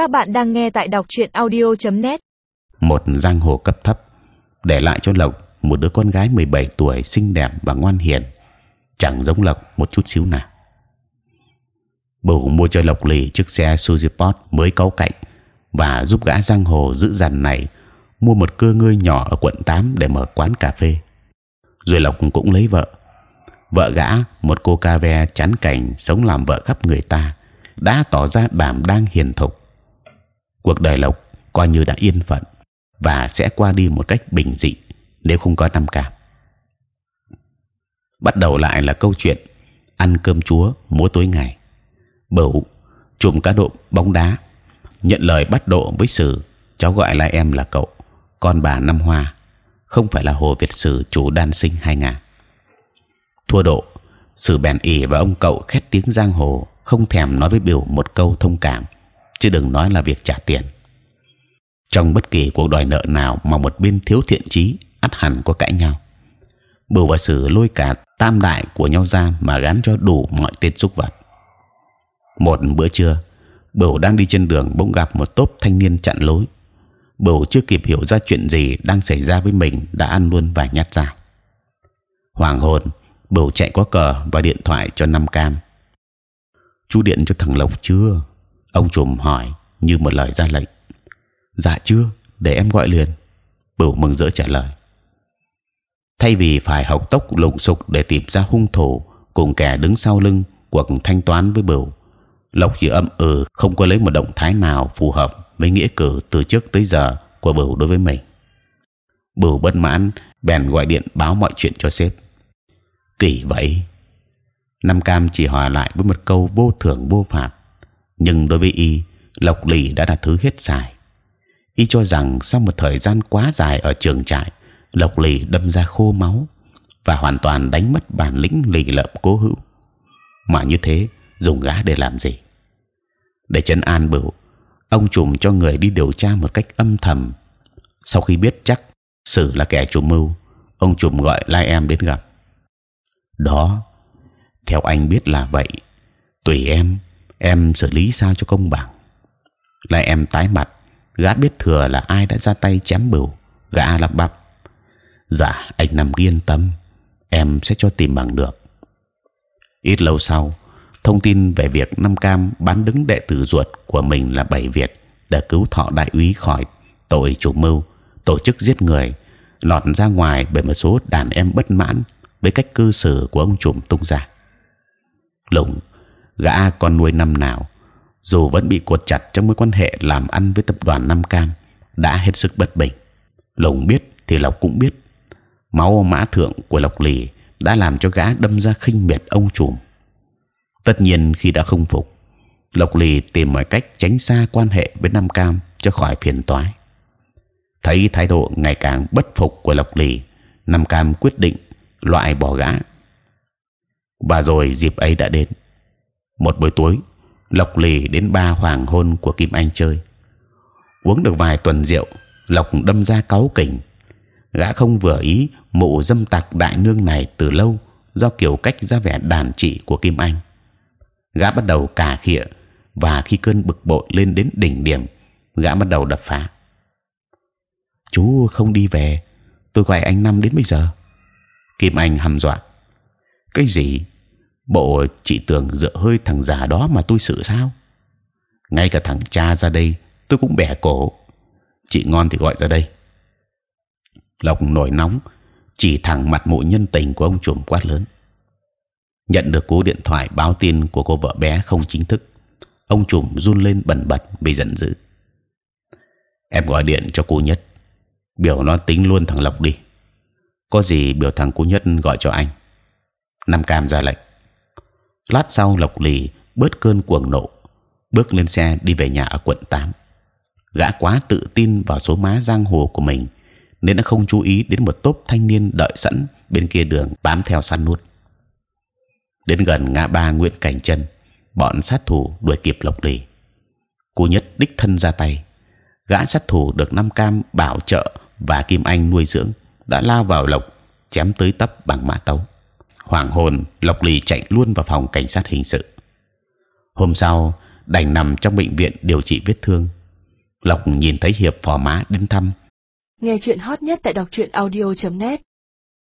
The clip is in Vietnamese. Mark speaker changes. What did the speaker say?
Speaker 1: Các bạn đang nghe tại đọc truyện audio.net.
Speaker 2: một giang hồ cấp thấp, để lại cho lộc một đứa con gái 17 tuổi xinh đẹp và ngoan hiền. Chẳng giống lộc một chút xíu nào. Bửu mua cho lộc lì chiếc xe Suzuki Sport mới cấu cạnh và giúp gã giang hồ dữ dằn này mua một cơ ngơi nhỏ ở quận 8 để mở quán cà phê. Rồi lộc cũng lấy vợ. Vợ gã, một cô ca ve chán cảnh sống làm vợ khắp người ta, đã tỏ ra đảm đang hiền thục cuộc đời lộc coi như đã yên phận và sẽ qua đi một cách bình dị, nếu không có năm cảm bắt đầu lại là câu chuyện ăn cơm chúa mỗi tối ngày. Bửu chùm cá độ bóng đá, nhận lời bắt độ với sử cháu gọi là em là cậu, con bà năm hoa, không phải là hồ việt sử chủ đan sinh hai ngàn thua độ sử bèn ỉ và ông cậu khét tiếng giang hồ, không thèm nói với biểu một câu thông cảm chứ đừng nói là việc trả tiền. Trong bất kỳ cuộc đòi nợ nào mà một bên thiếu thiện chí ắt hẳn có cãi nhau. Bửu và sử lôi cả tam đại của nhau ra mà gắn cho đủ mọi tên xúc vật. Một bữa trưa bửu đang đi trên đường bỗng gặp một tốp thanh niên chặn lối. Bửu chưa kịp hiểu ra chuyện gì đang xảy ra với mình đã ăn luôn vài nhát dao. Hoàng hồn bửu chạy qua cờ và điện thoại cho năm cam. Chú điện cho thằng lộc chưa? Ông trùm hỏi như một lời ra lệnh. Dạ chưa, để em gọi liền. Bửu mừng rỡ trả lời. Thay vì phải học tốc lục sục để tìm ra hung thủ, cùng kẻ đứng sau lưng cuộc thanh toán với bửu, lộc chỉ âm ừ không có lấy một động thái nào phù hợp với nghĩa cử từ trước tới giờ của bửu đối với mình. Bửu bất mãn, bèn gọi điện báo mọi chuyện cho sếp. Kỳ vậy năm cam chỉ hỏi lại với một câu vô thưởng vô phạt nhưng đối với y, lộc lì đã là thứ hết xài. Y cho rằng sau một thời gian quá dài ở trường trại, lộc lì đâm ra khô máu và hoàn toàn đánh mất bản lĩnh lì lợm cố hữu. Mà như thế, dùng gã để làm gì? Để chấn an bửu, ông trùm cho người đi điều tra một cách âm thầm. Sau khi biết chắc sử là kẻ chủ mưu, ông trùm gọi lai em đến gặp. Đó, theo anh biết là vậy. Tùy em em xử lý sao cho công bằng? Lại em tái mặt, gã biết thừa là ai đã ra tay chém bửu, gã lắp bắp. Dạ anh nằm yên tâm, em sẽ cho tìm bằng được. Ít lâu sau, thông tin về việc năm cam bán đứng đệ tử ruột của mình là bảy việt để cứu thọ đại úy khỏi tội chủ mưu, tổ chức giết người, lọt ra ngoài bởi một số đàn em bất mãn với cách cư xử của ông trùm tung ra. Lùng gã con nuôi năm nào dù vẫn bị cột chặt trong mối quan hệ làm ăn với tập đoàn Nam Cam đã hết sức bất bình. lồng biết thì lộc cũng biết máu mã thượng của lộc lì đã làm cho gã đâm ra khinh miệt ông trùm. Tất nhiên khi đã không phục, lộc lì tìm mọi cách tránh xa quan hệ với Nam Cam cho khỏi phiền toái. Thấy thái độ ngày càng bất phục của lộc lì, Nam Cam quyết định loại bỏ gã. Và rồi dịp ấy đã đến. Một buổi tối, lộc lì đến ba hoàng hôn của kim anh chơi. Uống được vài tuần rượu lộc đâm ra cáu kỉnh. Gã không vừa ý mụ dâm tặc đại nương này từ lâu do kiểu cách ra vẻ đàn trị của kim anh. Gã bắt đầu cà khịa và khi cơn bực bội lên đến đỉnh điểm gã bắt đầu đập phá. Chú không đi về tôi gọi anh năm đến bây giờ. Kim anh hăm dọa. Cái gì? Bộ chị tưởng dựa hơi thằng già đó mà tôi sợ sao? Ngay cả thằng cha ra đây, tôi cũng bẻ cổ. Chị ngon thì gọi ra đây. Lộc nổi nóng, chỉ thẳng mặt mũi nhân tình của ông chùm quát lớn. Nhận được cú điện thoại báo tin của cô vợ bé không chính thức, ông chùm run lên bần bật vì giận dữ. Em gọi điện cho cô nhất. Biểu nó tính luôn thằng lộc đi. Có gì biểu thằng cô nhất gọi cho anh. Nam cam ra lệnh lát sau lộc lì bớt cơn cuồng nộ, bước lên xe đi về nhà ở quận 8 gã quá tự tin vào số má giang hồ của mình, nên đã không chú ý đến một tốp thanh niên đợi sẵn bên kia đường bám theo săn nuốt. Đến gần ngã ba Nguyễn Cảnh chân bọn sát thủ đuổi kịp lộc lì. Cô nhất đích thân ra tay. Gã sát thủ được năm cam, bảo trợ và kim anh nuôi dưỡng đã lao vào lộc, chém tới tấp bằng mã tấu hoàng hồn lộc lì chạy luôn vào phòng cảnh sát hình sự. Hôm sau, đành nằm trong bệnh viện điều trị vết thương. Lộc nhìn thấy hiệp phò má đến thăm.
Speaker 3: Nghe chuyện hot nhất tại đọc truyện audio.net